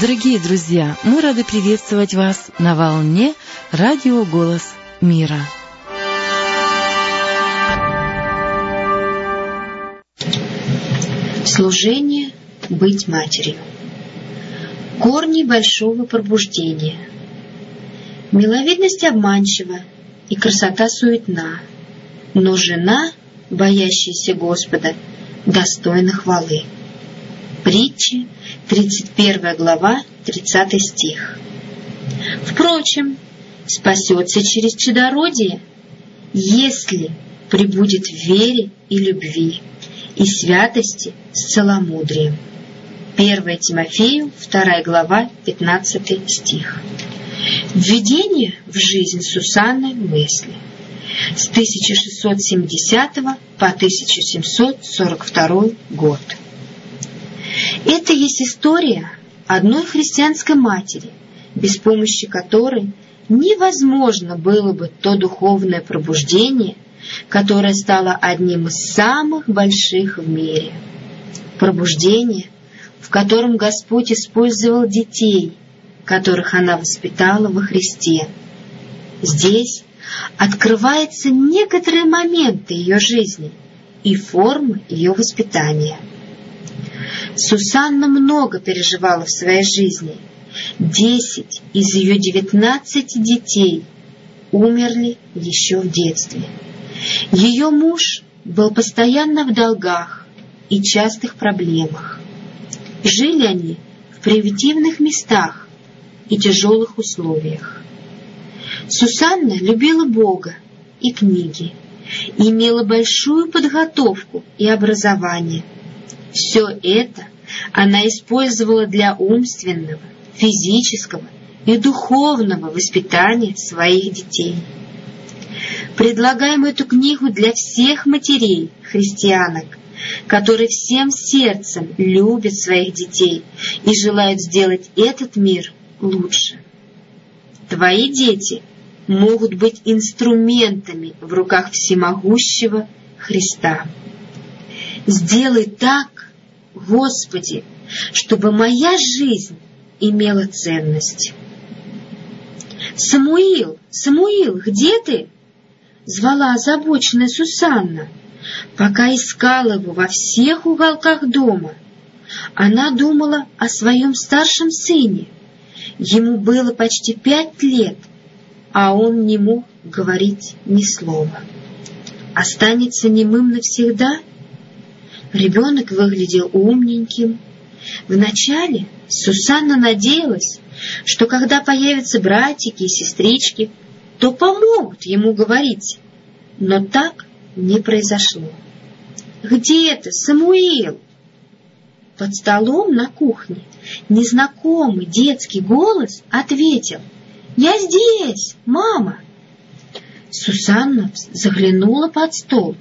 Дорогие друзья, мы рады приветствовать вас на волне радио «Голос мира». Служение «Быть матерью». Корни большого пробуждения. Миловидность обманчива и красота суетна, но жена, боящаяся Господа, достойна хвалы. Притчи, 31 глава, 30 стих. Впрочем, спасется через чадородие, если прибудет в вере и любви, и святости с целомудрием. 1 Тимофею, 2 глава, 15 стих. Введение в жизнь Сусанны мысли с 1670 по 1742 год. Это есть история одной христианской матери, без помощи которой невозможно было бы то духовное пробуждение, которое стало одним из самых больших в мире. Пробуждение, в котором Господь использовал детей, которых она воспитала во Христе. Здесь открываются некоторые моменты ее жизни и формы ее воспитания. Сусанна много переживала в своей жизни. Десять из ее девятнадцати детей умерли еще в детстве. Ее муж был постоянно в долгах и частых проблемах. Жили они в примитивных местах и тяжелых условиях. Сусанна любила Бога и книги, имела большую подготовку и образование. Все это она использовала для умственного, физического и духовного воспитания своих детей. Предлагаем эту книгу для всех матерей, христианок, которые всем сердцем любят своих детей и желают сделать этот мир лучше. Твои дети могут быть инструментами в руках всемогущего Христа. Сделай так, Господи, чтобы моя жизнь имела ценность. «Самуил, Самуил, где ты?» — звала озабоченная Сусанна, пока искала его во всех уголках дома. Она думала о своем старшем сыне. Ему было почти пять лет, а он не мог говорить ни слова. Останется немым навсегда? Ребенок выглядел умненьким. Вначале Сусанна надеялась, что когда появятся братики и сестрички, то помогут ему говорить. Но так не произошло. «Где это, Самуил?» Под столом на кухне незнакомый детский голос ответил «Я здесь, мама!» Сусанна заглянула под стол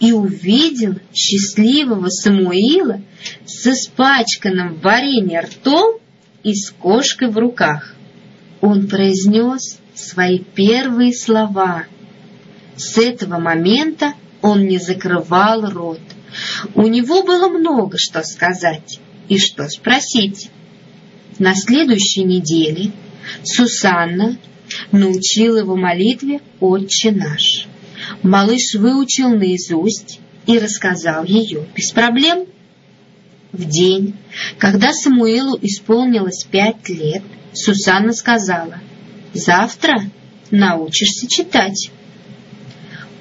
и увидела счастливого Самуила с испачканным в варенье ртом и с кошкой в руках. Он произнес свои первые слова. С этого момента он не закрывал рот. У него было много что сказать и что спросить. На следующей неделе Сусанна научила его молитве «Отче наш». Малыш выучил наизусть и рассказал ее без проблем. В день, когда Самуилу исполнилось пять лет, Сусанна сказала, «Завтра научишься читать».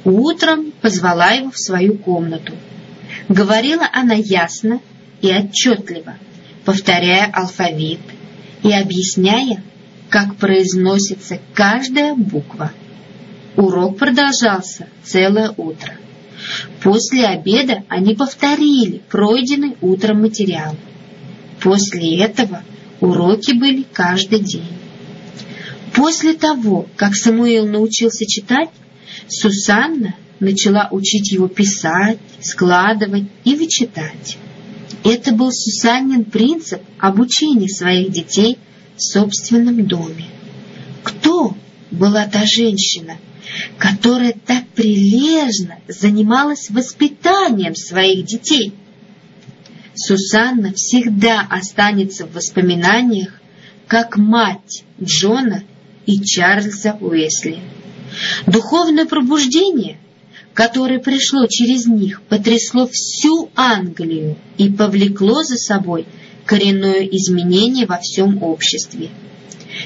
Утром позвала его в свою комнату. Говорила она ясно и отчетливо, повторяя алфавит и объясняя, как произносится каждая буква. Урок продолжался целое утро. После обеда они повторили пройденный утром материал. После этого уроки были каждый день. После того, как Самуил научился читать, Сусанна начала учить его писать, складывать и вычитать. Это был Сусаннин принцип обучения своих детей в собственном доме. Кто была та женщина, которая так прилежно занималась воспитанием своих детей? Сусанна всегда останется в воспоминаниях как мать Джона и Чарльза Уэсли. Духовное пробуждение, которое пришло через них, потрясло всю Англию и повлекло за собой коренное изменение во всем обществе.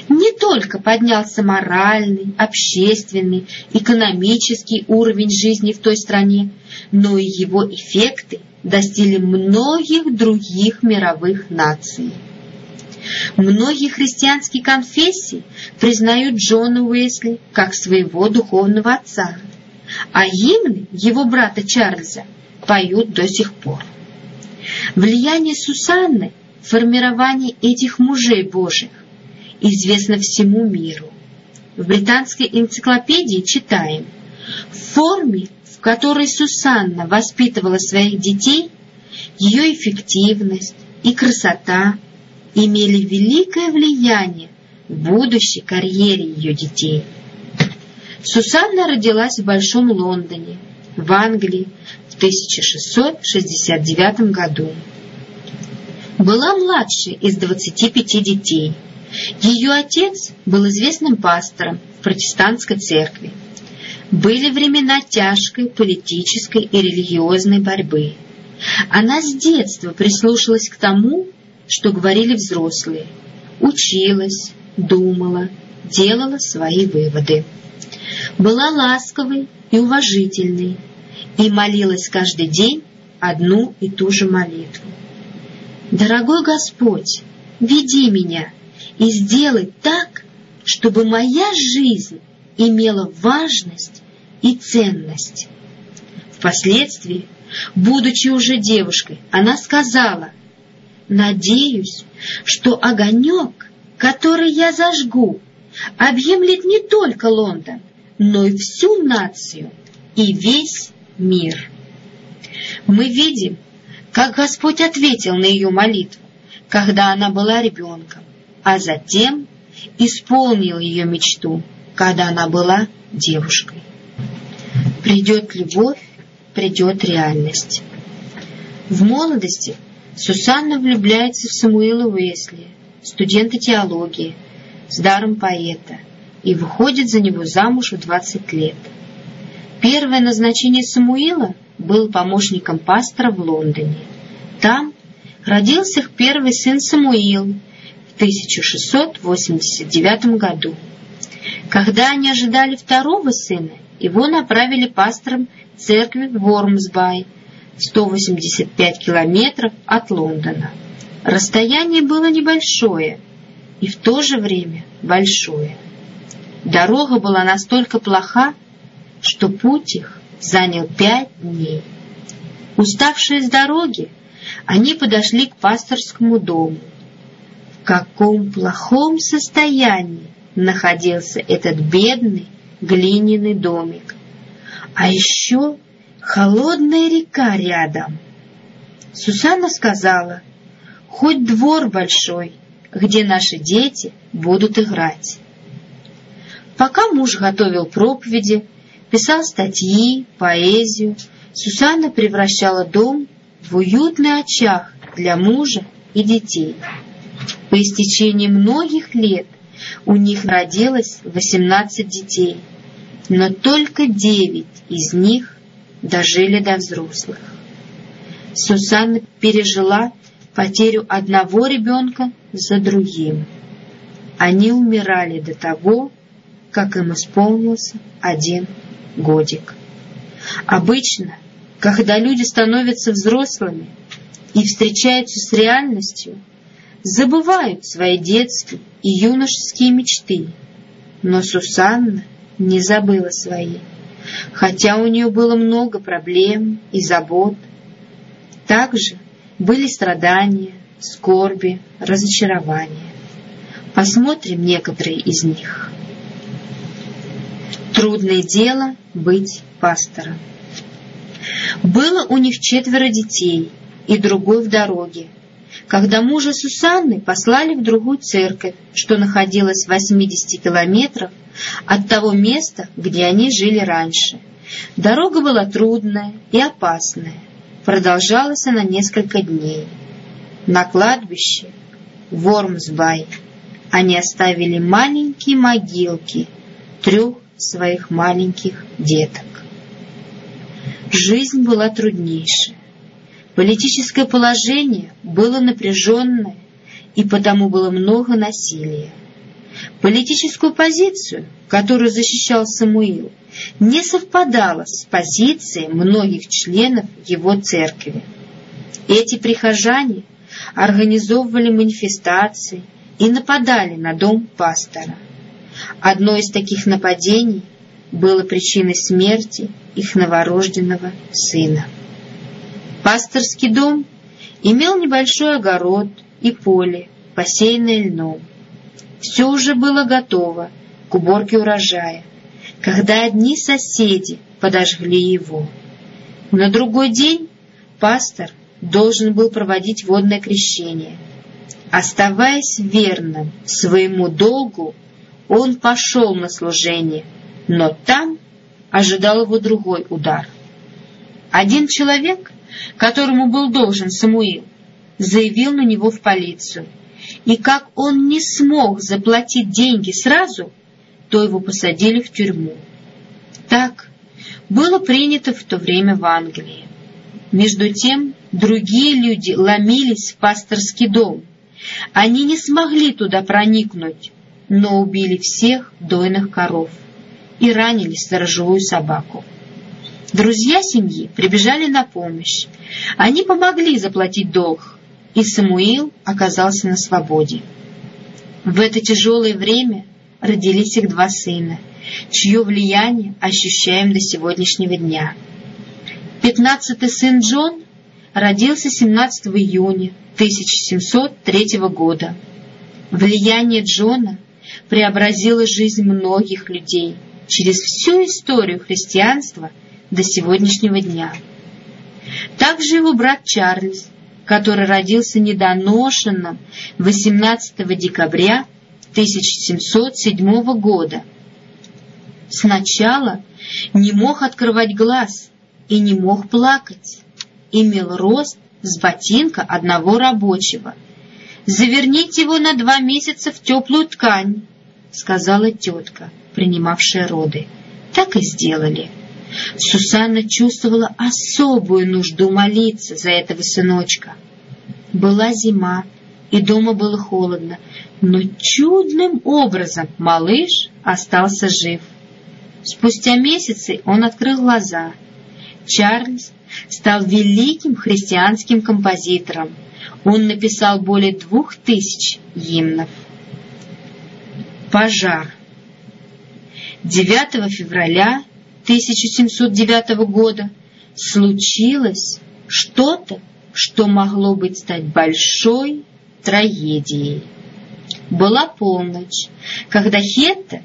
Не только поднялся моральный, общественный, экономический уровень жизни в той стране, но и его эффекты достигли многих других мировых наций. Многие христианские конфессии признают Джона Уэсли как своего духовного отца, а гимны его брата Чарльза поют до сих пор. Влияние Сусанны в формировании этих мужей Божьих известно всему миру. В британской энциклопедии читаем «В форме, в которой Сусанна воспитывала своих детей, ее эффективность и красота – имели великое влияние в будущей карьере ее детей. Сусанна родилась в Большом Лондоне, в Англии, в 1669 году. Была младшей из 25 детей. Ее отец был известным пастором в протестантской церкви. Были времена тяжкой политической и религиозной борьбы. Она с детства прислушалась к тому, что говорили взрослые, училась, думала, делала свои выводы. Была ласковой и уважительной и молилась каждый день одну и ту же молитву. «Дорогой Господь, веди меня и сделай так, чтобы моя жизнь имела важность и ценность». Впоследствии, будучи уже девушкой, она сказала, Надеюсь, что огонек, который я зажгу, объемлет не только Лондон, но и всю нацию и весь мир. Мы видим, как Господь ответил на ее молитву, когда она была ребенком, а затем исполнил ее мечту, когда она была девушкой. Придет любовь, придет реальность. В молодости – Сусанна влюбляется в Самуила Уэсли, студента теологии, с даром поэта, и выходит за него замуж в 20 лет. Первое назначение Самуила был помощником пастора в Лондоне. Там родился их первый сын Самуил 1689 году. Когда они ожидали второго сына, его направили пастором церкви в Вормсбай – 185 километров от Лондона. Расстояние было небольшое и в то же время большое. Дорога была настолько плоха, что путь их занял пять дней. Уставшие с дороги, они подошли к пасторскому дому. Каком плохом состоянии находился этот бедный глиняный домик. А еще холодная река рядом. Сусанна сказала, хоть двор большой, где наши дети будут играть. Пока муж готовил проповеди, писал статьи, поэзию, Сусанна превращала дом в уютный очаг для мужа и детей. По истечении многих лет у них родилось 18 детей, но только девять из них дожили до взрослых. Сусанна пережила потерю одного ребенка за другим. Они умирали до того, как им исполнился один годик. Обычно, когда люди становятся взрослыми и встречаются с реальностью, забывают свои детские и юношеские мечты. Но Сусанна не забыла свои хотя у нее было много проблем и забот. Также были страдания, скорби, разочарования. Посмотрим некоторые из них. Трудное дело быть пастором. Было у них четверо детей и другой в дороге, когда мужа Сусанны послали в другую церковь, что находилась в 80 километрах от того места, где они жили раньше. Дорога была трудная и опасная. Продолжалась она несколько дней. На кладбище Вормсбай они оставили маленькие могилки трех своих маленьких деток. Жизнь была труднейшая. Политическое положение было напряженное, и потому было много насилия. Политическую позицию, которую защищал Самуил, не совпадала с позицией многих членов его церкви. Эти прихожане организовывали манифестации и нападали на дом пастора. Одно из таких нападений было причиной смерти их новорожденного сына. Пасторский дом имел небольшой огород и поле, посеянное льном. Все уже было готово к уборке урожая, когда одни соседи подожгли его. На другой день пастор должен был проводить водное крещение. Оставаясь верным своему долгу, он пошел на служение, но там ожидал его другой удар. Один человек, которому был должен Самуил, заявил на него в полицию, и как он не смог заплатить деньги сразу, то его посадили в тюрьму. Так было принято в то время в Англии. Между тем другие люди ломились в пасторский дом. Они не смогли туда проникнуть, но убили всех дойных коров и ранили сторожевую собаку. Друзья семьи прибежали на помощь. Они помогли заплатить долг, и Самуил оказался на свободе. В это тяжелое время родились их два сына, чье влияние ощущаем до сегодняшнего дня. Пятнадцатый сын Джон родился 17 июня 1703 года. Влияние Джона преобразило жизнь многих людей через всю историю христианства до сегодняшнего дня. Также его брат Чарльз, который родился недоношенным 18 декабря 1707 года. Сначала не мог открывать глаз и не мог плакать. Имел рост с ботинка одного рабочего. «Заверните его на два месяца в теплую ткань», — сказала тетка, принимавшая роды. Так и сделали. Сусанна чувствовала особую нужду молиться за этого сыночка. Была зима, и дома было холодно, но чудным образом малыш остался жив. Спустя месяцы он открыл глаза. Чарльз стал великим христианским композитором. Он написал более двух тысяч гимнов. Пожар. 9 февраля 1709 года случилось что-то, что могло быть стать большой трагедией. Была полночь, когда Хетта,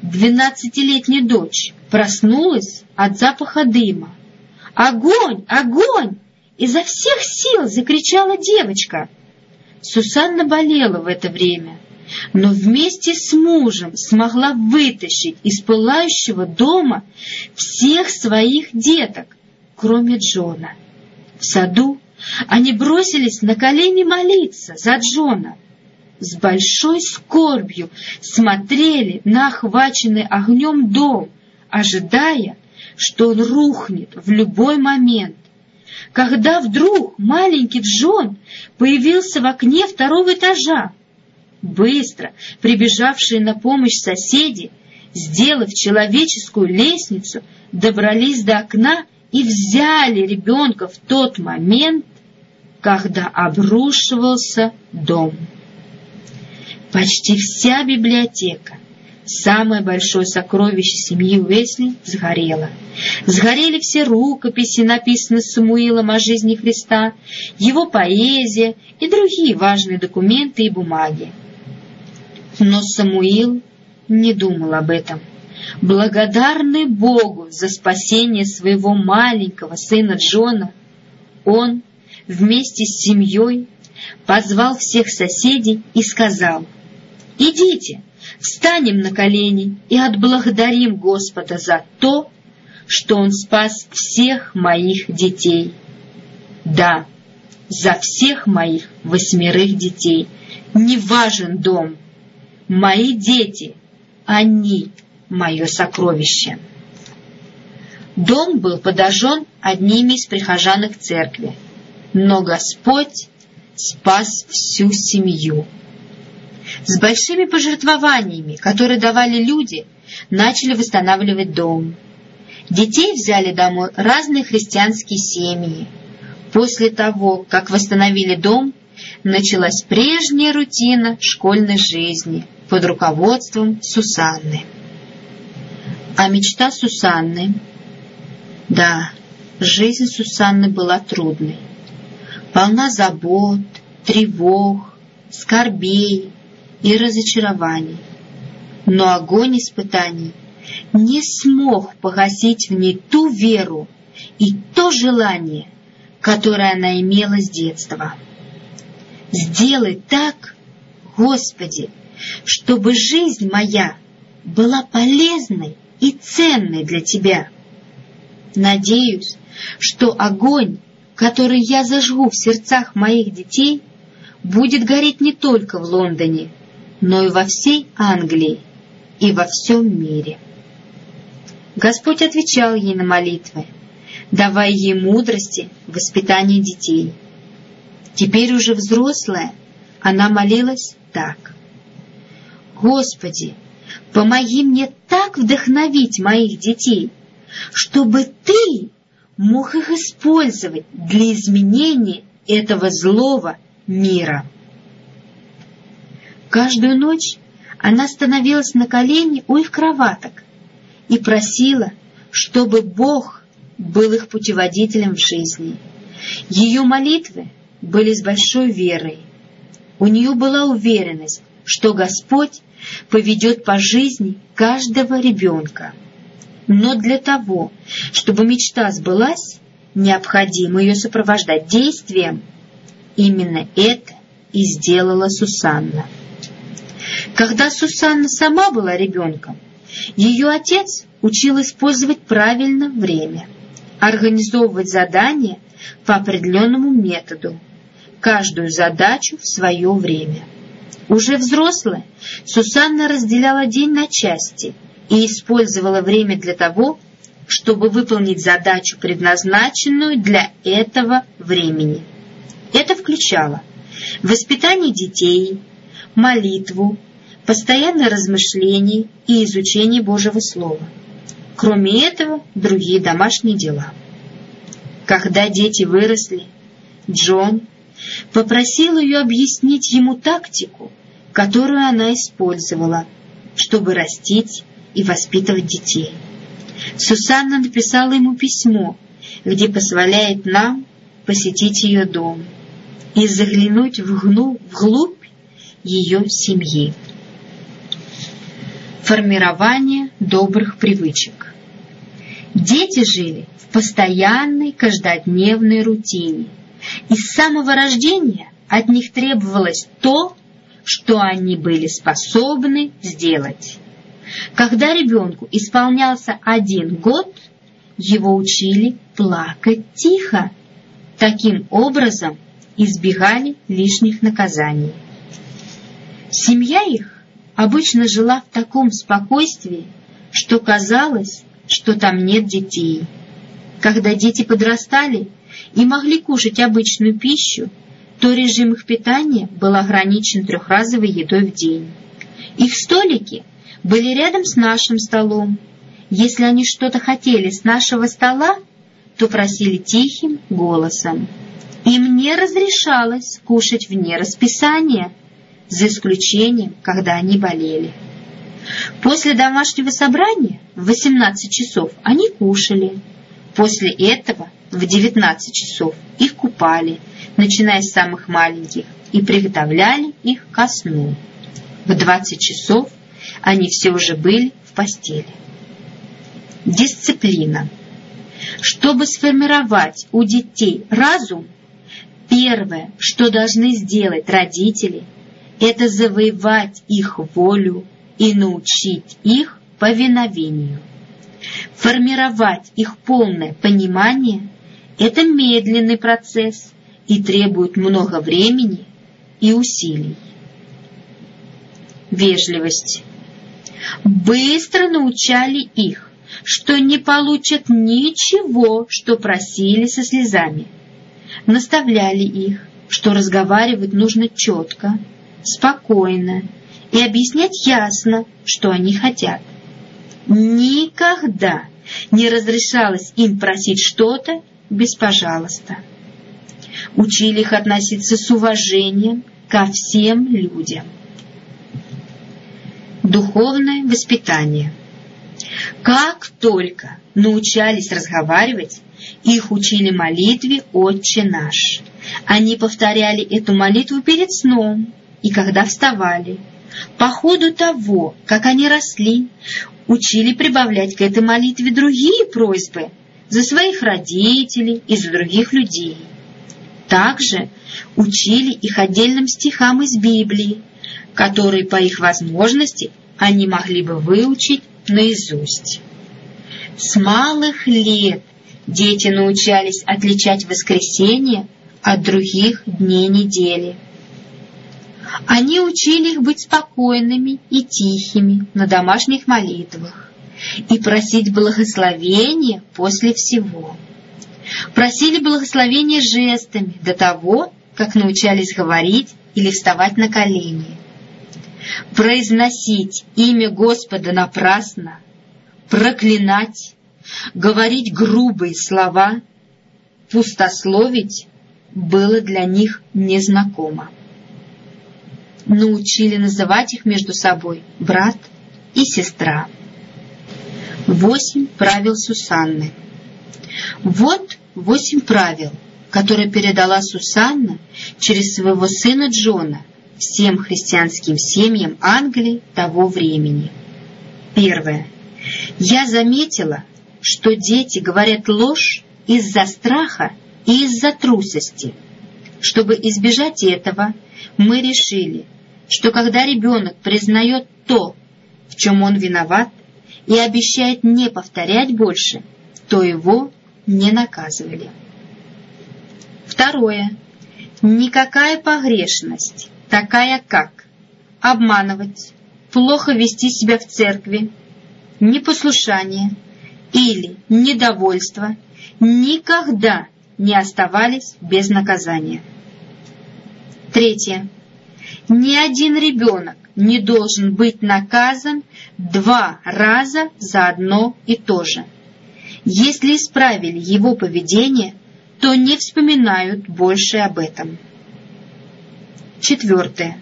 двенадцатилетняя дочь, проснулась от запаха дыма. «Огонь! Огонь!» Изо всех сил закричала девочка. Сусанна болела в это время, но вместе с мужем смогла вытащить из пылающего дома всех своих деток, кроме Джона. В саду они бросились на колени молиться за Джона. С большой скорбью смотрели на охваченный огнем дом, ожидая, что он рухнет в любой момент. Когда вдруг маленький Джон появился в окне второго этажа, быстро прибежавшие на помощь соседи, сделав человеческую лестницу, добрались до окна и взяли ребенка в тот момент, когда обрушивался дом. Почти вся библиотека, самое большое сокровище семьи Уэсли, сгорела. Сгорели все рукописи, написанные Самуилом о жизни Христа, его поэзия и другие важные документы и бумаги. Но Самуил не думал об этом – Благодарный Богу за спасение своего маленького сына Джона, он вместе с семьей позвал всех соседей и сказал, «Идите, встанем на колени и отблагодарим Господа за то, что Он спас всех моих детей». Да, за всех моих восьмерых детей. Не важен дом. Мои дети, они мое сокровище. Дом был подожжен одними из прихожан их церкви, но Господь спас всю семью. С большими пожертвованиями, которые давали люди, начали восстанавливать дом. Детей взяли домой разные христианские семьи. После того, как восстановили дом, началась прежняя рутина школьной жизни под руководством Сусанны. А мечта Сусанны да, жизнь Сусанны была трудной, полна забот, тревог, скорбей и разочарований. Но огонь испытаний не смог погасить в ней ту веру и то желание, которое она имела с детства. Сделай так, Господи, чтобы жизнь моя была полезной и ценной для Тебя. Надеюсь, что огонь, который я зажгу в сердцах моих детей, будет гореть не только в Лондоне, но и во всей Англии и во всем мире. Господь отвечал ей на молитвы, давая ей мудрости в воспитании детей. Теперь уже взрослая, она молилась так. «Господи, помоги мне так вдохновить моих детей, чтобы ты мог их использовать для изменения этого злого мира. Каждую ночь она становилась на колени у их кроваток и просила, чтобы Бог был их путеводителем в жизни. Ее молитвы были с большой верой. У нее была уверенность, что Господь поведет по жизни каждого ребенка. Но для того, чтобы мечта сбылась, необходимо ее сопровождать действием. Именно это и сделала Сусанна. Когда Сусанна сама была ребенком, ее отец учил использовать правильно время, организовывать задания по определенному методу, каждую задачу в свое время. Уже взрослая, Сусанна разделяла день на части – и использовала время для того, чтобы выполнить задачу, предназначенную для этого времени. Это включало воспитание детей, молитву, постоянное размышление и изучение Божьего Слова. Кроме этого, другие домашние дела. Когда дети выросли, Джон попросил ее объяснить ему тактику, которую она использовала, чтобы растить и воспитывать детей. Сусанна написала ему письмо, где позволяет нам посетить ее дом и заглянуть вглубь, ее семьи. Формирование добрых привычек. Дети жили в постоянной каждодневной рутине, и с самого рождения от них требовалось то, что они были способны сделать. Когда ребенку исполнялся один год, его учили плакать тихо. Таким образом избегали лишних наказаний. Семья их обычно жила в таком спокойствии, что казалось, что там нет детей. Когда дети подрастали и могли кушать обычную пищу, то режим их питания был ограничен трехразовой едой в день. Их столики были рядом с нашим столом. Если они что-то хотели с нашего стола, то просили тихим голосом. Им не разрешалось кушать вне расписания, за исключением, когда они болели. После домашнего собрания в 18 часов они кушали. После этого в 19 часов их купали, начиная с самых маленьких, и приготовляли их ко сну. В 20 часов они все уже были в постели. Дисциплина. Чтобы сформировать у детей разум, первое, что должны сделать родители, это завоевать их волю и научить их повиновению. Формировать их полное понимание – это медленный процесс, и требуют много времени и усилий. Вежливость. Быстро научали их, что не получат ничего, что просили со слезами. Наставляли их, что разговаривать нужно четко, спокойно и объяснять ясно, что они хотят. Никогда не разрешалось им просить что-то без «пожалуйста». Учили их относиться с уважением ко всем людям. Духовное воспитание. Как только научались разговаривать, их учили молитве «Отче наш». Они повторяли эту молитву перед сном и когда вставали. По ходу того, как они росли, учили прибавлять к этой молитве другие просьбы за своих родителей и за других людей. Также учили их отдельным стихам из Библии, которые по их возможности они могли бы выучить наизусть. С малых лет дети научались отличать воскресенье от других дней недели. Они учили их быть спокойными и тихими на домашних молитвах и просить благословения после всего. Просили благословения жестами до того, как научались говорить или вставать на колени. Произносить имя Господа напрасно, проклинать, говорить грубые слова, пустословить было для них незнакомо научили называть их между собой брат и сестра. Восемь правил Сусанны. Вот восемь правил, которые передала Сусанна через своего сына Джона всем христианским семьям Англии того времени. Первое. Я заметила, что дети говорят ложь из-за страха и из-за трусости. Чтобы избежать этого, мы решили, что когда ребенок признает то, в чем он виноват, и обещает не повторять больше, то его не наказывали. Второе. Никакая погрешность, такая как обманывать, плохо вести себя в церкви, непослушание или недовольство, никогда не оставались без наказания. Третье ни один ребенок не должен быть наказан два раза за одно и то же. Если исправили его поведение, то не вспоминают больше об этом. Четвертое.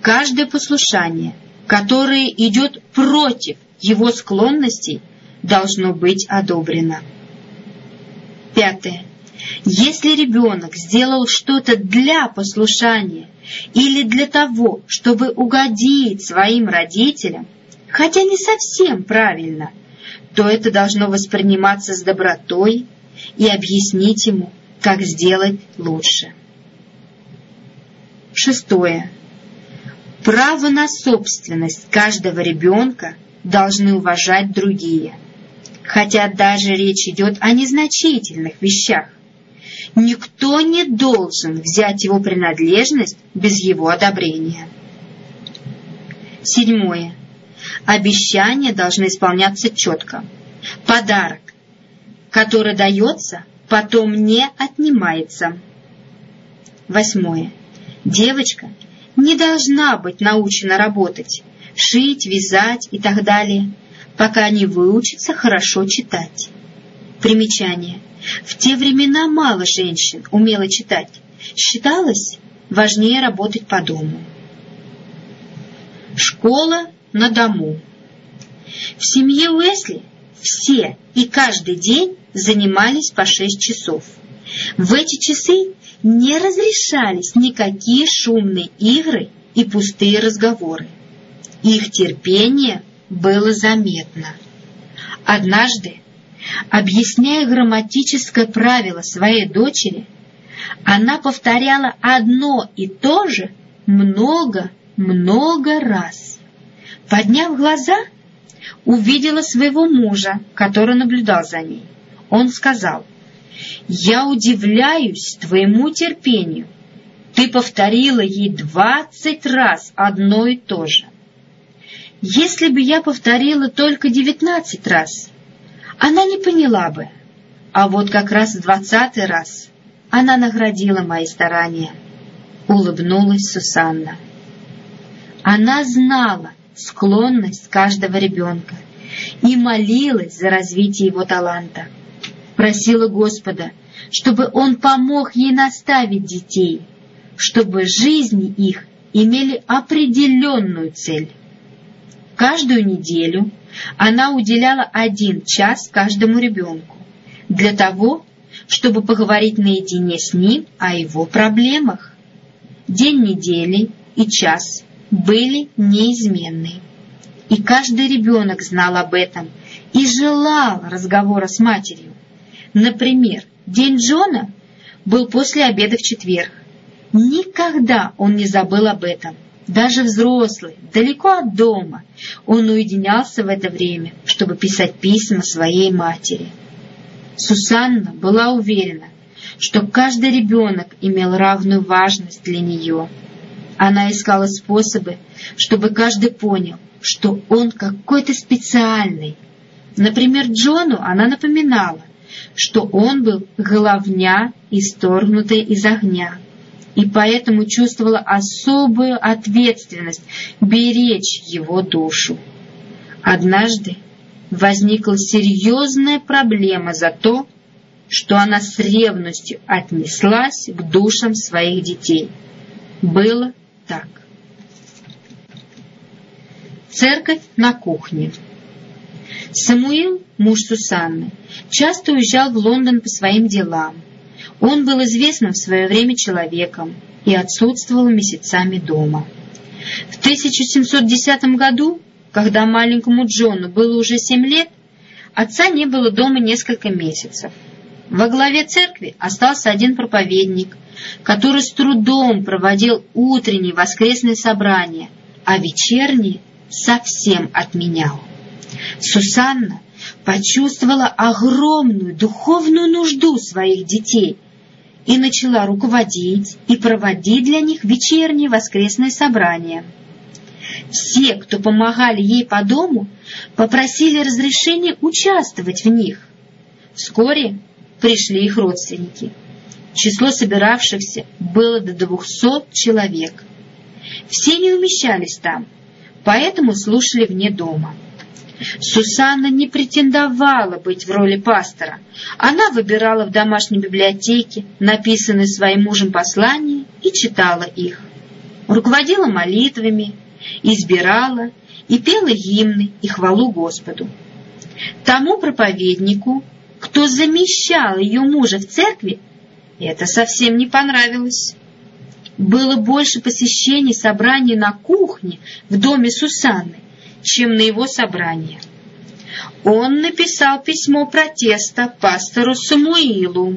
Каждое послушание, которое идет против его склонностей, должно быть одобрено. Пятое. Если ребенок сделал что-то для послушания или для того, чтобы угодить своим родителям, хотя не совсем правильно, то это должно восприниматься с добротой и объяснить ему, как сделать лучше. Шестое. Право на собственность каждого ребенка должны уважать другие, хотя даже речь идет о незначительных вещах. Никто не должен взять его принадлежность без его одобрения. Седьмое. Обещания должны исполняться четко. Подарок, который дается, потом не отнимается. Восьмое. Девочка не должна быть научена работать, шить, вязать и так далее, пока не выучится хорошо читать. Примечание. В те времена мало женщин умело читать. Считалось важнее работать по дому. Школа на дому. В семье Уэсли все и каждый день занимались по шесть часов. В эти часы не разрешались никакие шумные игры и пустые разговоры. Их терпение было заметно. Однажды Объясняя грамматическое правило своей дочери, она повторяла одно и то же много-много раз. Подняв глаза, увидела своего мужа, который наблюдал за ней. Он сказал, Я удивляюсь твоему терпению. Ты повторила ей двадцать раз одно и то же. Если бы я повторила только девятнадцать раз, она не поняла бы. А вот как раз в двадцатый раз она наградила мои старания. Улыбнулась Сусанна. Она знала склонность каждого ребенка и молилась за развитие его таланта. Просила Господа, чтобы Он помог ей наставить детей, чтобы жизни их имели определенную цель. Каждую неделю она уделяла один час каждому ребенку для того, чтобы поговорить наедине с ним о его проблемах. День недели и час были неизменны. И каждый ребенок знал об этом и желал разговора с матерью. Например, день Джона был после обеда в четверг. Никогда он не забыл об этом – даже взрослый, далеко от дома, он уединялся в это время, чтобы писать письма своей матери. Сусанна была уверена, что каждый ребенок имел равную важность для нее. Она искала способы, чтобы каждый понял, что он какой-то специальный. Например, Джону она напоминала, что он был головня, исторгнутая из огня и поэтому чувствовала особую ответственность беречь его душу. Однажды возникла серьезная проблема за то, что она с ревностью отнеслась к душам своих детей. Было так. Церковь на кухне. Самуил, муж Сусанны, часто уезжал в Лондон по своим делам – он был известным в свое время человеком и отсутствовал месяцами дома. В 1710 году, когда маленькому Джону было уже семь лет, отца не было дома несколько месяцев. Во главе церкви остался один проповедник, который с трудом проводил утренние воскресные собрания, а вечерние совсем отменял. Сусанна почувствовала огромную духовную нужду своих детей – и начала руководить и проводить для них вечерние воскресные собрания. Все, кто помогали ей по дому, попросили разрешения участвовать в них. Вскоре пришли их родственники. Число собиравшихся было до двухсот человек. Все не умещались там, поэтому слушали вне дома. Сусанна не претендовала быть в роли пастора. Она выбирала в домашней библиотеке написанные своим мужем послания и читала их. Руководила молитвами, избирала и пела гимны и хвалу Господу. Тому проповеднику, кто замещал ее мужа в церкви, это совсем не понравилось. Было больше посещений собраний на кухне в доме Сусанны, чем на его собрание. Он написал письмо протеста пастору Самуилу.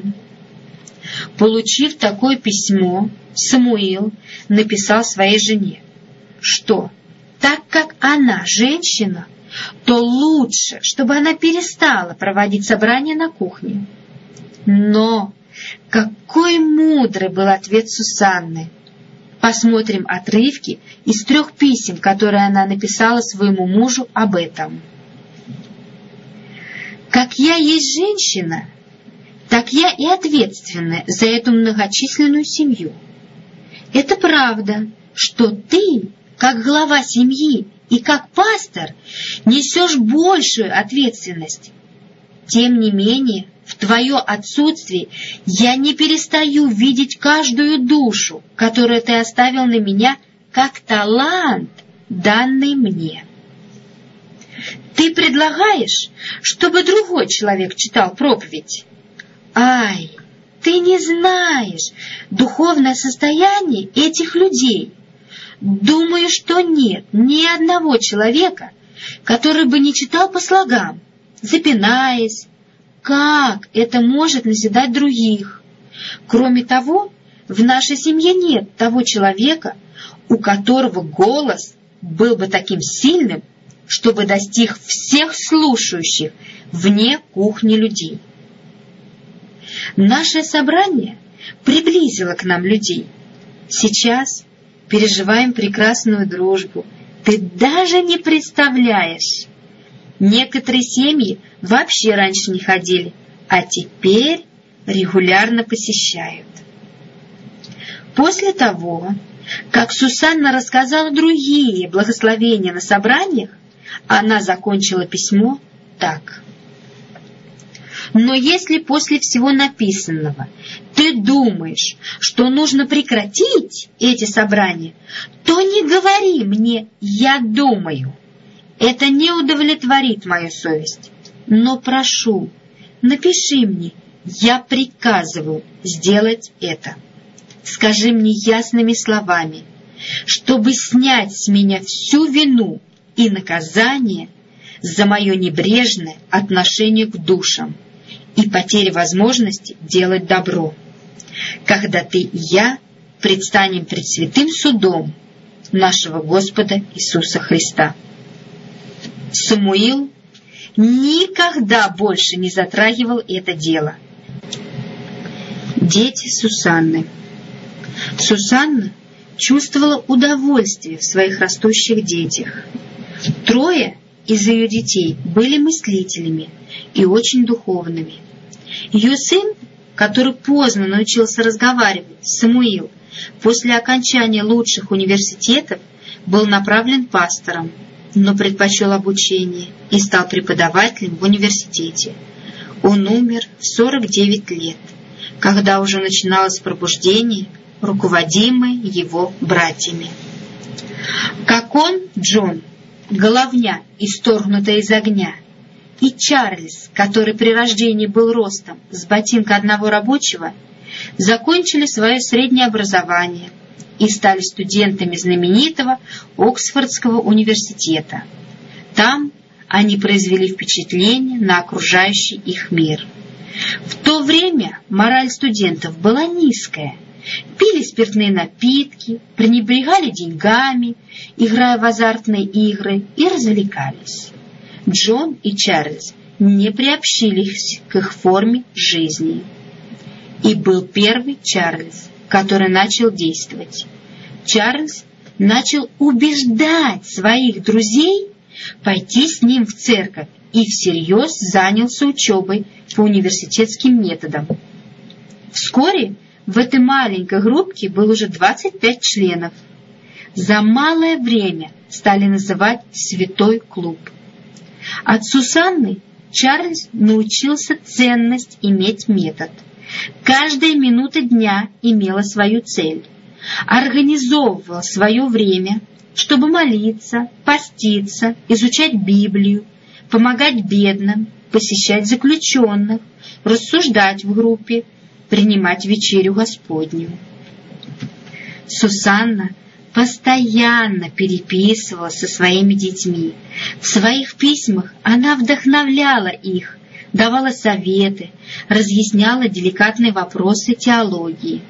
Получив такое письмо, Самуил написал своей жене, что так как она женщина, то лучше, чтобы она перестала проводить собрания на кухне. Но какой мудрый был ответ Сусанны – Посмотрим отрывки из трех писем, которые она написала своему мужу об этом. Как я есть женщина, так я и ответственна за эту многочисленную семью. Это правда, что ты, как глава семьи и как пастор, несешь большую ответственность. Тем не менее, в твое отсутствие я не перестаю видеть каждую душу, которую ты оставил на меня, как талант, данный мне. Ты предлагаешь, чтобы другой человек читал проповедь? Ай, ты не знаешь духовное состояние этих людей. Думаю, что нет ни одного человека, который бы не читал по слогам, запинаясь, как это может назидать других? Кроме того, в нашей семье нет того человека, у которого голос был бы таким сильным, чтобы достиг всех слушающих вне кухни людей. Наше собрание приблизило к нам людей. Сейчас переживаем прекрасную дружбу. Ты даже не представляешь. Некоторые семьи вообще раньше не ходили, а теперь регулярно посещают. После того, как Сусанна рассказала другие благословения на собраниях, она закончила письмо так. Но если после всего написанного ты думаешь, что нужно прекратить эти собрания, то не говори мне «я думаю». Это не удовлетворит мою совесть. Но прошу, напиши мне «я приказываю сделать это». Скажи мне ясными словами, чтобы снять с меня всю вину и наказание за мое небрежное отношение к душам и потере возможности делать добро. Когда ты и я предстанем пред святым судом нашего Господа Иисуса Христа. Самуил никогда больше не затрагивал это дело. Дети Сусанны Сусанна чувствовала удовольствие в своих растущих детях. Трое из ее детей были мыслителями и очень духовными. Ее сын, который поздно научился разговаривать, Самуил, после окончания лучших университетов был направлен пастором, но предпочел обучение и стал преподавателем в университете. Он умер в 49 лет, когда уже начиналось пробуждение руководимый его братьями. Как он, Джон, головня, исторгнутая из огня, и Чарльз, который при рождении был ростом с ботинка одного рабочего, закончили свое среднее образование и стали студентами знаменитого Оксфордского университета. Там они произвели впечатление на окружающий их мир. В то время мораль студентов была низкая – пили спиртные напитки, пренебрегали деньгами, играя в азартные игры и развлекались. Джон и Чарльз не приобщились к их форме жизни. И был первый Чарльз, который начал действовать. Чарльз начал убеждать своих друзей пойти с ним в церковь и всерьез занялся учебой по университетским методам. Вскоре в этой маленькой группке было уже 25 членов. За малое время стали называть «Святой клуб». От Сусанны Чарльз научился ценность иметь метод. Каждая минута дня имела свою цель. Организовывал свое время, чтобы молиться, поститься, изучать Библию, помогать бедным, посещать заключенных, рассуждать в группе, принимать вечерю Господню. Сусанна постоянно переписывала со своими детьми. В своих письмах она вдохновляла их, давала советы, разъясняла деликатные вопросы теологии.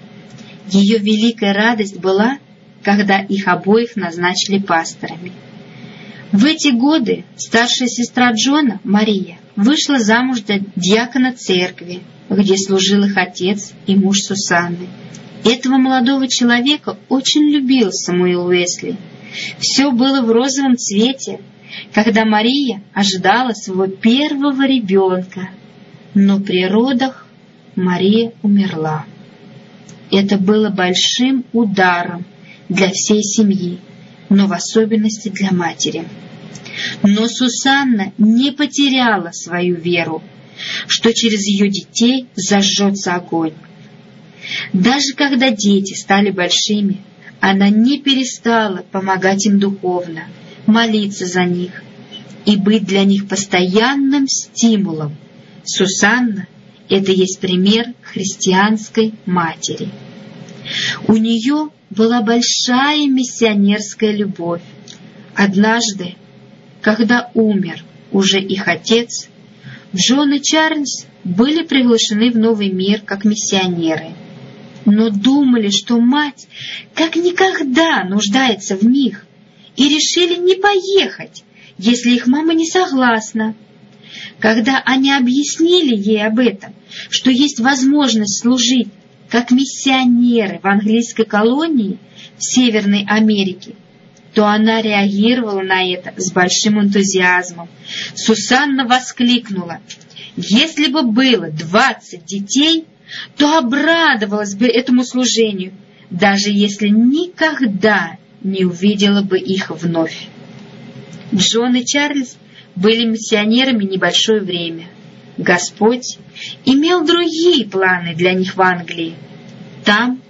Ее великая радость была, когда их обоих назначили пасторами. В эти годы старшая сестра Джона, Мария, вышла замуж за дьякона церкви, где служил их отец и муж Сусанны. Этого молодого человека очень любил Самуил Уэсли. Все было в розовом цвете, когда Мария ожидала своего первого ребенка. Но при родах Мария умерла. Это было большим ударом для всей семьи, но в особенности для матери. Но Сусанна не потеряла свою веру что через ее детей зажжется огонь. Даже когда дети стали большими, она не перестала помогать им духовно, молиться за них и быть для них постоянным стимулом. Сусанна — это есть пример христианской матери. У нее была большая миссионерская любовь. Однажды, когда умер уже их отец, Джон и Чарльз были приглашены в новый мир как миссионеры, но думали, что мать как никогда нуждается в них, и решили не поехать, если их мама не согласна. Когда они объяснили ей об этом, что есть возможность служить как миссионеры в английской колонии в Северной Америке, то она реагировала на это с большим энтузиазмом. Сусанна воскликнула, «Если бы было двадцать детей, то обрадовалась бы этому служению, даже если никогда не увидела бы их вновь». Джон и Чарльз были миссионерами небольшое время. Господь имел другие планы для них в Англии. Там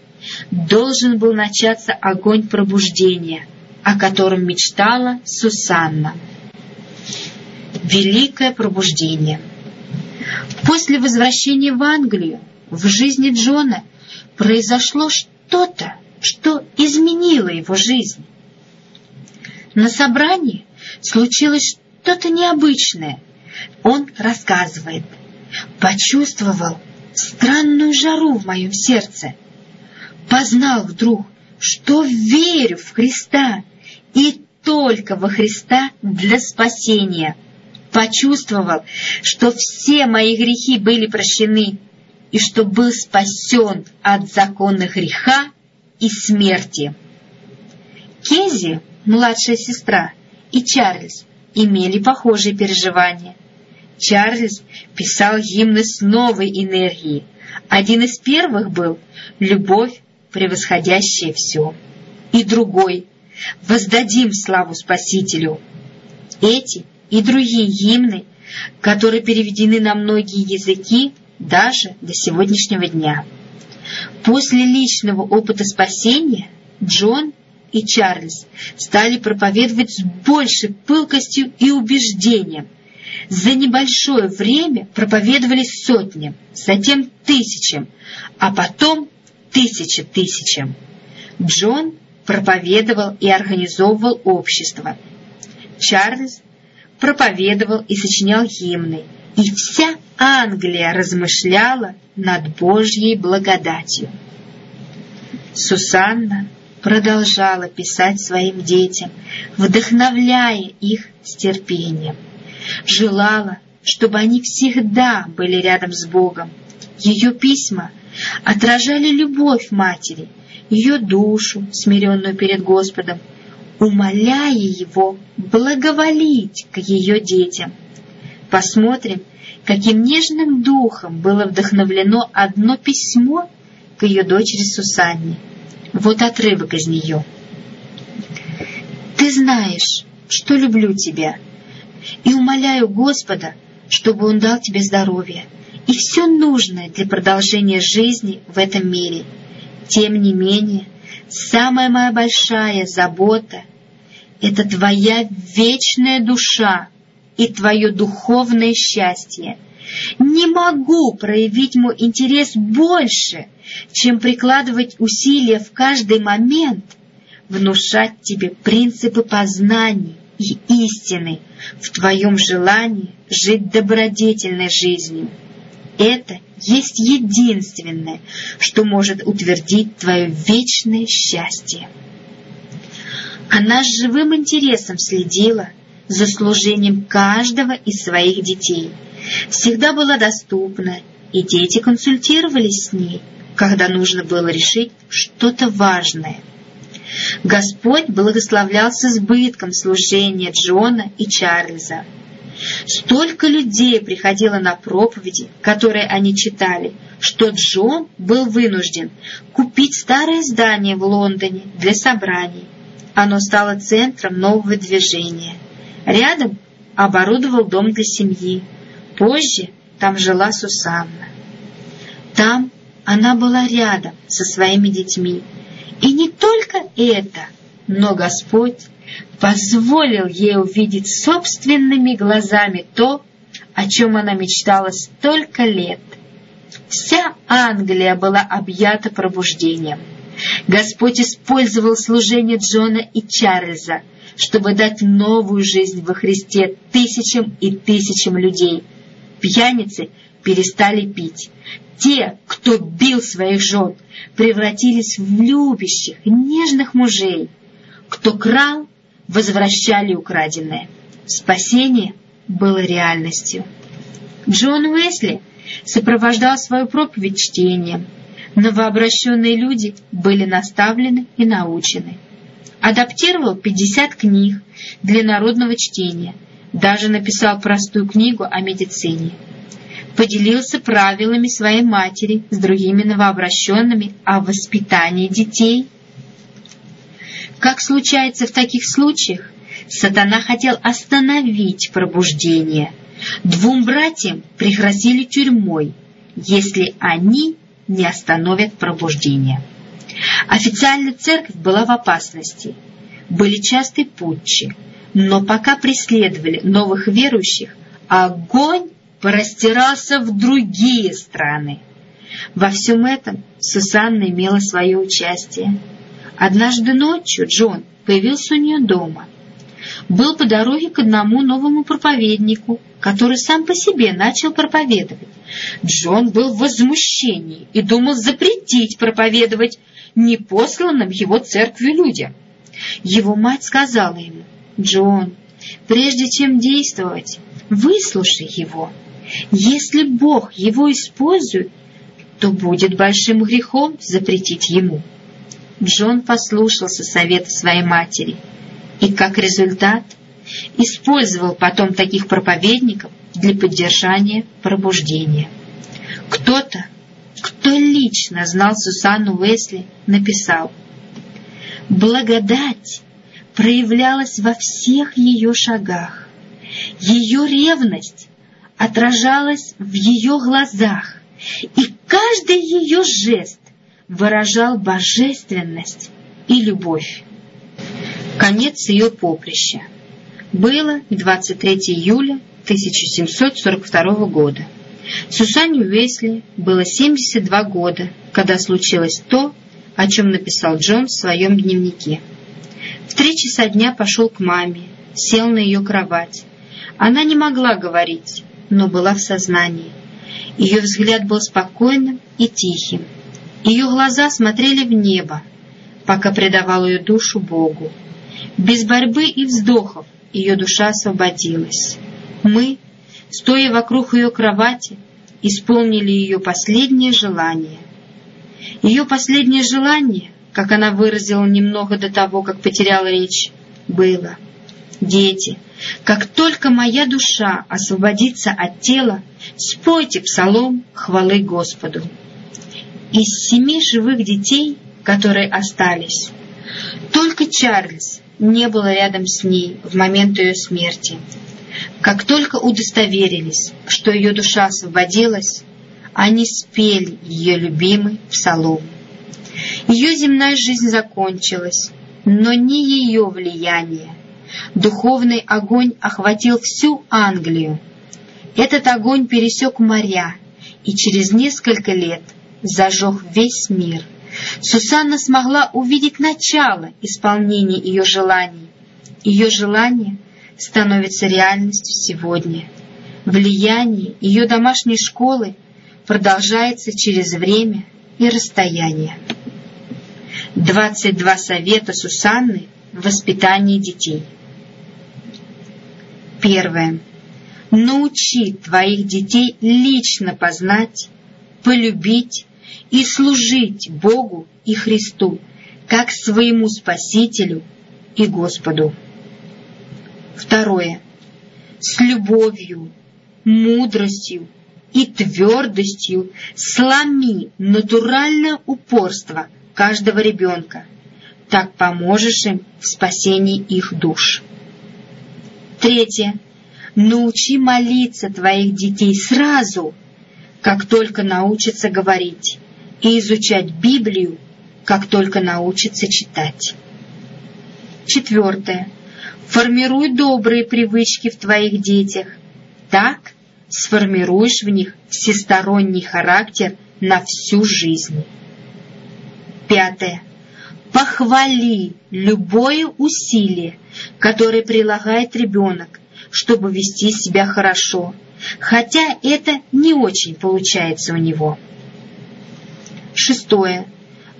должен был начаться огонь пробуждения, о котором мечтала Сусанна. Великое пробуждение. После возвращения в Англию в жизни Джона произошло что-то, что изменило его жизнь. На собрании случилось что-то необычное. Он рассказывает. Почувствовал странную жару в моем сердце. Познал вдруг, что верю в Христа и только во Христа для спасения. Почувствовал, что все мои грехи были прощены и что был спасен от законных греха и смерти. Кези, младшая сестра, и Чарльз имели похожие переживания. Чарльз писал гимны с новой энергией. Один из первых был «Любовь, превосходящая все». И другой «Воздадим славу Спасителю». Эти и другие гимны, которые переведены на многие языки даже до сегодняшнего дня. После личного опыта спасения Джон и Чарльз стали проповедовать с большей пылкостью и убеждением. За небольшое время проповедовали сотням, затем тысячам, а потом тысяча тысячам. Джон проповедовал и организовывал общество. Чарльз проповедовал и сочинял гимны, и вся Англия размышляла над Божьей благодатью. Сусанна продолжала писать своим детям, вдохновляя их с терпением. Желала, чтобы они всегда были рядом с Богом. Ее письма отражали любовь матери, ее душу, смиренную перед Господом, умоляя его благоволить к ее детям. Посмотрим, каким нежным духом было вдохновлено одно письмо к ее дочери Сусанне. Вот отрывок из нее. «Ты знаешь, что люблю тебя, и умоляю Господа, чтобы Он дал тебе здоровье и все нужное для продолжения жизни в этом мире. Тем не менее, самая моя большая забота — это твоя вечная душа и твое духовное счастье. Не могу проявить мой интерес больше, чем прикладывать усилия в каждый момент, внушать тебе принципы познания и истины в твоем желании жить добродетельной жизнью. Это есть единственное, что может утвердить твое вечное счастье. Она с живым интересом следила за служением каждого из своих детей, всегда была доступна, и дети консультировались с ней, когда нужно было решить что-то важное. Господь благословлял с избытком служения Джона и Чарльза. Столько людей приходило на проповеди, которые они читали, что Джон был вынужден купить старое здание в Лондоне для собраний. Оно стало центром нового движения. Рядом оборудовал дом для семьи. Позже там жила Сусанна. Там она была рядом со своими детьми. И не только это, но Господь позволил ей увидеть собственными глазами то, о чем она мечтала столько лет. Вся Англия была объята пробуждением. Господь использовал служение Джона и Чарльза, чтобы дать новую жизнь во Христе тысячам и тысячам людей. Пьяницы перестали пить. Те, кто бил своих жен, превратились в любящих, нежных мужей. Кто крал, возвращали украденное. Спасение было реальностью. Джон Уэсли сопровождал свою проповедь чтением. Новообращенные люди были наставлены и научены. Адаптировал 50 книг для народного чтения, даже написал простую книгу о медицине. Поделился правилами своей матери с другими новообращенными о воспитании детей. Как случается в таких случаях, сатана хотел остановить пробуждение. Двум братьям пригрозили тюрьмой, если они не остановят пробуждение. Официально церковь была в опасности. Были частые путчи, но пока преследовали новых верующих, огонь простирался в другие страны. Во всем этом Сусанна имела свое участие. Однажды ночью Джон появился у нее дома. Был по дороге к одному новому проповеднику, который сам по себе начал проповедовать. Джон был в возмущении и думал запретить проповедовать непосланным его церкви людям. Его мать сказала ему, «Джон, прежде чем действовать, выслушай его. Если Бог его использует, то будет большим грехом запретить ему». Джон послушался совета своей матери и, как результат, использовал потом таких проповедников для поддержания пробуждения. Кто-то, кто лично знал Сусанну Уэсли, написал «Благодать проявлялась во всех ее шагах. Ее ревность отражалась в ее глазах, и каждый ее жест выражал божественность и любовь. Конец ее поприща. Было 23 июля 1742 года. Сусанне Уэсли было 72 года, когда случилось то, о чем написал Джон в своем дневнике. В три часа дня пошел к маме, сел на ее кровать. Она не могла говорить, но была в сознании. Ее взгляд был спокойным и тихим. Ее глаза смотрели в небо, пока предавал ее душу Богу. Без борьбы и вздохов ее душа освободилась. Мы, стоя вокруг ее кровати, исполнили ее последнее желание. Ее последнее желание, как она выразила немного до того, как потеряла речь, было «Дети, как только моя душа освободится от тела, спойте псалом хвалы Господу». Из семи живых детей, которые остались, только Чарльз не было рядом с ней в момент ее смерти. Как только удостоверились, что ее душа освободилась, они спели ее любимый псалом. Ее земная жизнь закончилась, но не ее влияние. Духовный огонь охватил всю Англию. Этот огонь пересек моря и через несколько лет зажег весь мир. Сусанна смогла увидеть начало исполнения ее желаний. Ее желание становится реальностью сегодня. Влияние ее домашней школы продолжается через время и расстояние. 22 совета Сусанны в воспитании детей. Первое. Научи твоих детей лично познать, полюбить и служить Богу и Христу, как своему Спасителю и Господу. Второе. С любовью, мудростью и твердостью сломи натуральное упорство каждого ребенка. Так поможешь им в спасении их душ. Третье. Научи молиться твоих детей сразу, как только научатся говорить и изучать Библию, как только научится читать. Четвертое. Формируй добрые привычки в твоих детях. Так сформируешь в них всесторонний характер на всю жизнь. Пятое. Похвали любое усилие, которое прилагает ребенок, чтобы вести себя хорошо, хотя это не очень получается у него. Шестое.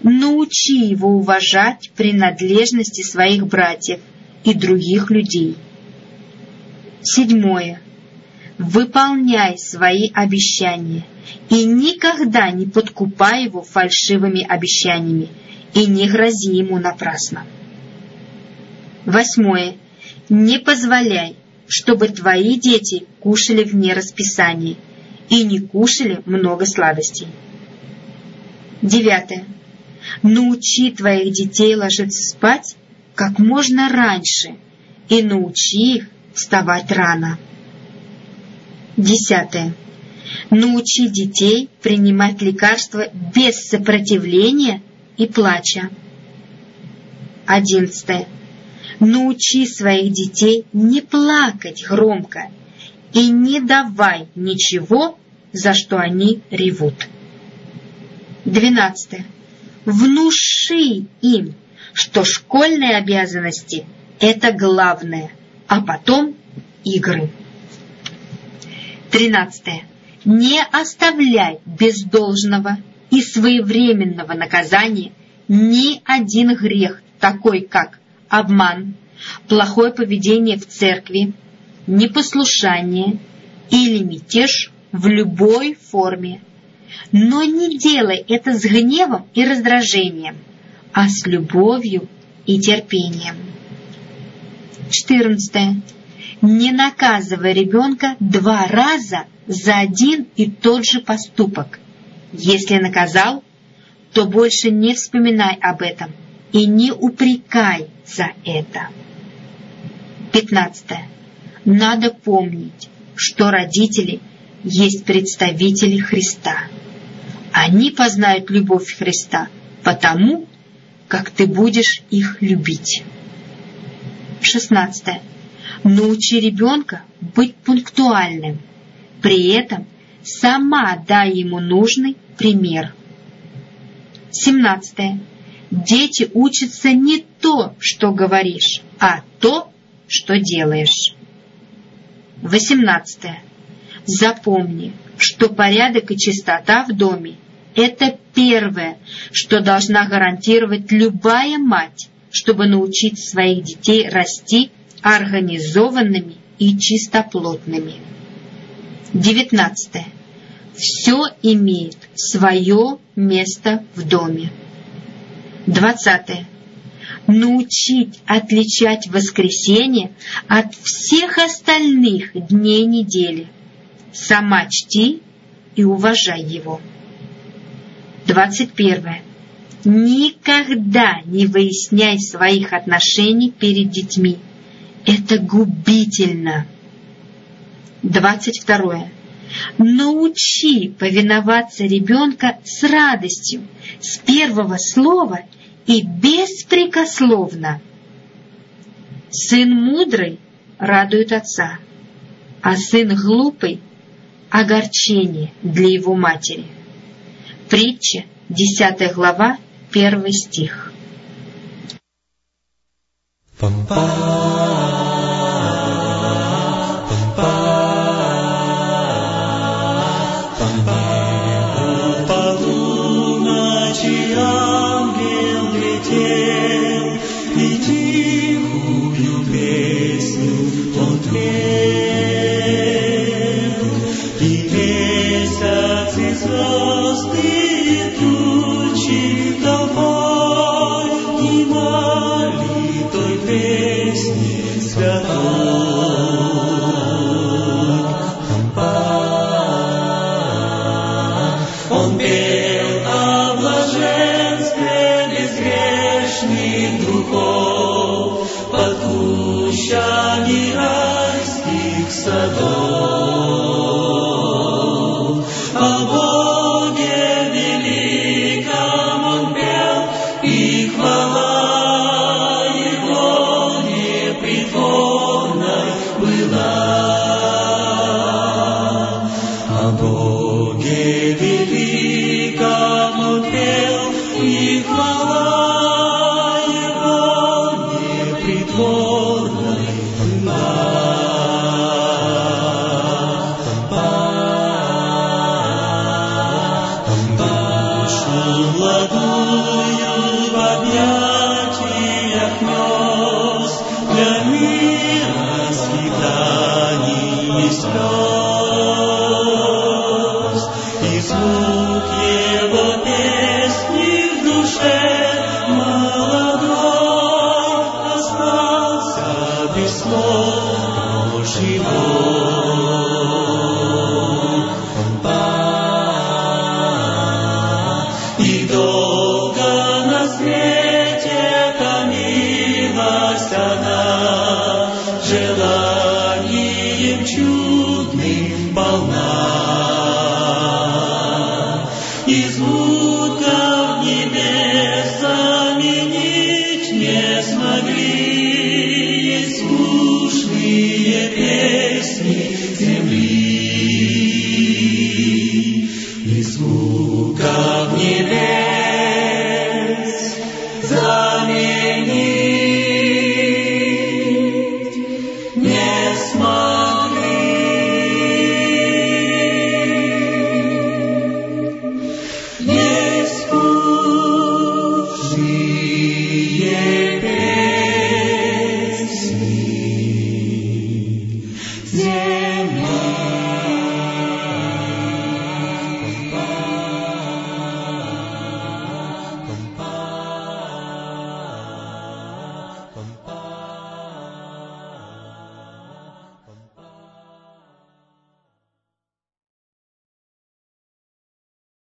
Научи его уважать принадлежности своих братьев и других людей. Седьмое. выполняй свои обещания и никогда не подкупай его фальшивыми обещаниями и не грози ему напрасно. Восьмое. Не позволяй, чтобы твои дети кушали вне расписания и не кушали много сладостей. Девятое. Научи твоих детей ложиться спать как можно раньше и научи их вставать рано. Десятое. Научи детей принимать лекарства без сопротивления и плача. Одиннадцатое. Научи своих детей не плакать громко и не давай ничего, за что они ревут. Двенадцатое. Внуши им, что школьные обязанности – это главное, а потом игры. Тринадцатое. Не оставляй без должного и своевременного наказания ни один грех, такой как обман, плохое поведение в церкви, непослушание или мятеж в любой форме. Но не делай это с гневом и раздражением, а с любовью и терпением. 14. Не наказывай ребенка два раза за один и тот же поступок. Если наказал, то больше не вспоминай об этом и не упрекай за это. 15. Надо помнить, что родители есть представители Христа. Они познают любовь Христа потому, как ты будешь их любить. 16. Научи ребенка быть пунктуальным. При этом сама дай ему нужный пример. 17. Дети учатся не то, что говоришь, а то, что делаешь. 18. Запомни, что порядок и чистота в доме – это первое, что должна гарантировать любая мать, чтобы научить своих детей расти организованными и чистоплотными. 19. Все имеет свое место в доме. 20. Научить отличать воскресенье от всех остальных дней недели. Сама чти и уважай его. 21. Никогда не выясняй своих отношений перед детьми. Это губительно. 22. Научи повиноваться ребенка с радостью, с первого слова и беспрекословно. Сын мудрый радует отца, а сын глупый – огорчение для его матери. Притча, 10 глава, 1 стих. Пам-пам.